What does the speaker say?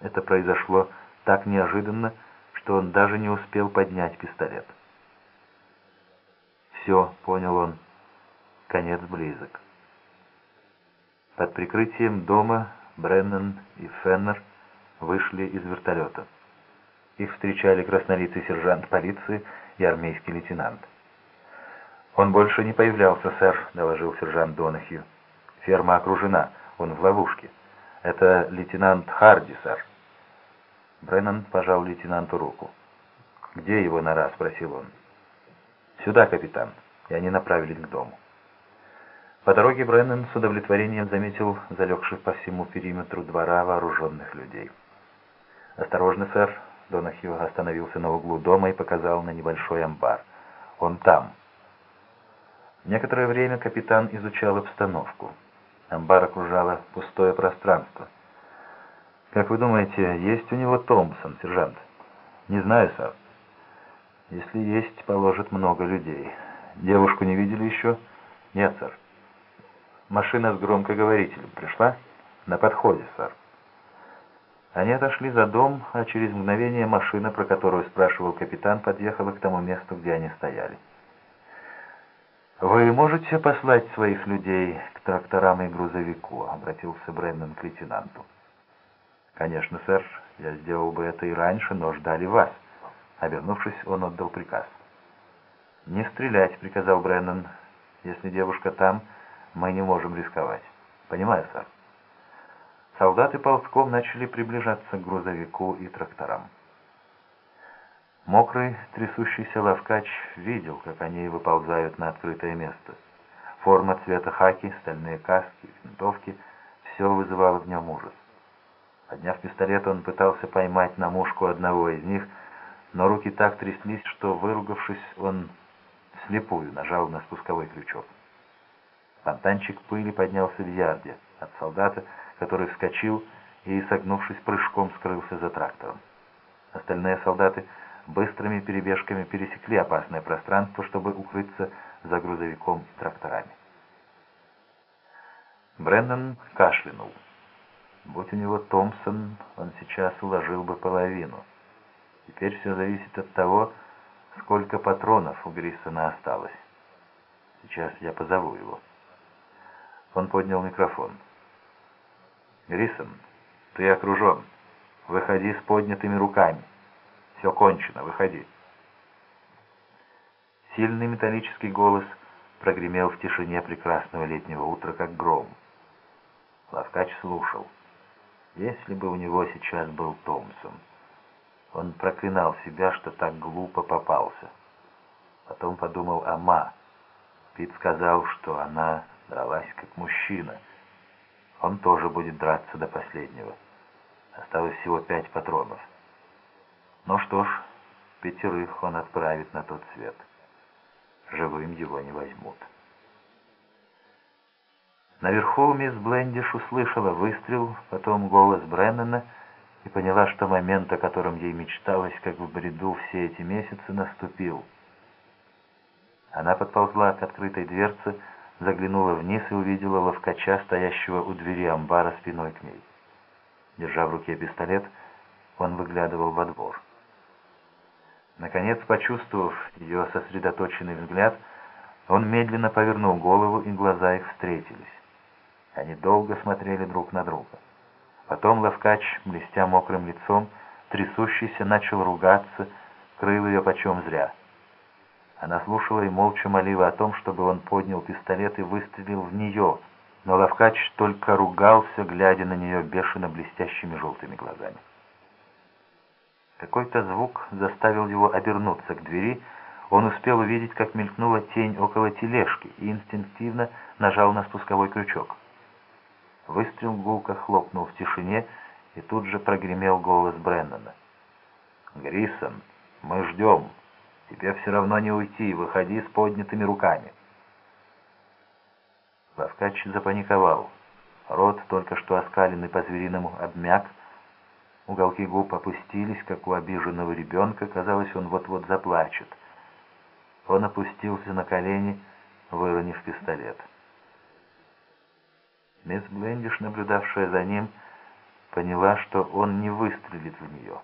Это произошло так неожиданно, что он даже не успел поднять пистолет. «Все», — понял он, — «конец близок». Под прикрытием дома Бреннан и Феннер вышли из вертолета. Их встречали краснолицый сержант полиции и армейский лейтенант. «Он больше не появлялся, сэр», — доложил сержант Донахью. «Ферма окружена, он в ловушке. Это лейтенант Харди, сэр». Бреннан пожал лейтенанту руку. «Где его нора?» — спросил он. «Сюда, капитан». И они направились к дому. По дороге Бреннан с удовлетворением заметил залегших по всему периметру двора вооруженных людей. «Осторожно, сэр!» Донахью остановился на углу дома и показал на небольшой амбар. «Он там!» Некоторое время капитан изучал обстановку. Амбар окружало пустое пространство. «Как вы думаете, есть у него Томпсон, сержант?» «Не знаю, сэр». «Если есть, положит много людей. Девушку не видели еще?» «Нет, сэр». «Машина с громкоговорителем пришла?» «На подходе, сэр». Они отошли за дом, а через мгновение машина, про которую спрашивал капитан, подъехала к тому месту, где они стояли. «Вы можете послать своих людей к тракторам и грузовику?» — обратился Брэндон к лейтенанту. «Конечно, сэр, я сделал бы это и раньше, но ждали вас». Обернувшись, он отдал приказ. «Не стрелять», — приказал Бреннан. «Если девушка там, мы не можем рисковать». «Понимаю, сэр». Солдаты ползком начали приближаться к грузовику и тракторам. Мокрый, трясущийся ловкач видел, как они выползают на открытое место. Форма цвета хаки, стальные каски, винтовки — все вызывало в нем ужас. Подняв пистолет, он пытался поймать на мушку одного из них, но руки так тряслись, что, выругавшись, он слепую нажал на спусковой крючок. Фонтанчик пыли поднялся в ярде от солдата, который вскочил и, согнувшись прыжком, скрылся за трактором. Остальные солдаты быстрыми перебежками пересекли опасное пространство, чтобы укрыться за грузовиком и тракторами. Брэндон кашлянул. Будь у него Томпсон, он сейчас уложил бы половину. Теперь все зависит от того, сколько патронов у Гриссона осталось. Сейчас я позову его. Он поднял микрофон. «Гриссон, ты окружен. Выходи с поднятыми руками. Все кончено, выходи». Сильный металлический голос прогремел в тишине прекрасного летнего утра, как гром. Лавкач слушал. Если бы у него сейчас был Томпсон, он проклинал себя, что так глупо попался. Потом подумал о Ма. Пит сказал, что она дралась как мужчина. Он тоже будет драться до последнего. Осталось всего пять патронов. Ну что ж, пятерых он отправит на тот свет. Живым его не возьмут. Наверху мисс Блендиш услышала выстрел, потом голос Бреннана и поняла, что момент, о котором ей мечталось, как в бреду все эти месяцы, наступил. Она подползла к открытой дверце, заглянула вниз и увидела ловкача, стоящего у двери амбара спиной к ней. Держа в руке пистолет, он выглядывал во двор. Наконец, почувствовав ее сосредоточенный взгляд, он медленно повернул голову, и глаза их встретились. Они долго смотрели друг на друга. Потом Лавкач, блестя мокрым лицом, трясущийся, начал ругаться, крыл ее почем зря. Она слушала и молча молила о том, чтобы он поднял пистолет и выстрелил в нее, но Лавкач только ругался, глядя на нее бешено блестящими желтыми глазами. Какой-то звук заставил его обернуться к двери, он успел увидеть, как мелькнула тень около тележки и инстинктивно нажал на спусковой крючок. Выстрел гулко хлопнул в тишине, и тут же прогремел голос Брэндона. «Гриссон, мы ждем. Тебе все равно не уйти. Выходи с поднятыми руками». Лавкач запаниковал. Рот, только что оскаленный по-звериному, обмяк. Уголки губ опустились, как у обиженного ребенка. Казалось, он вот-вот заплачет. Он опустился на колени, выронив пистолет. Мисс Блендиш, наблюдавшая за ним, поняла, что он не выстрелит в нее.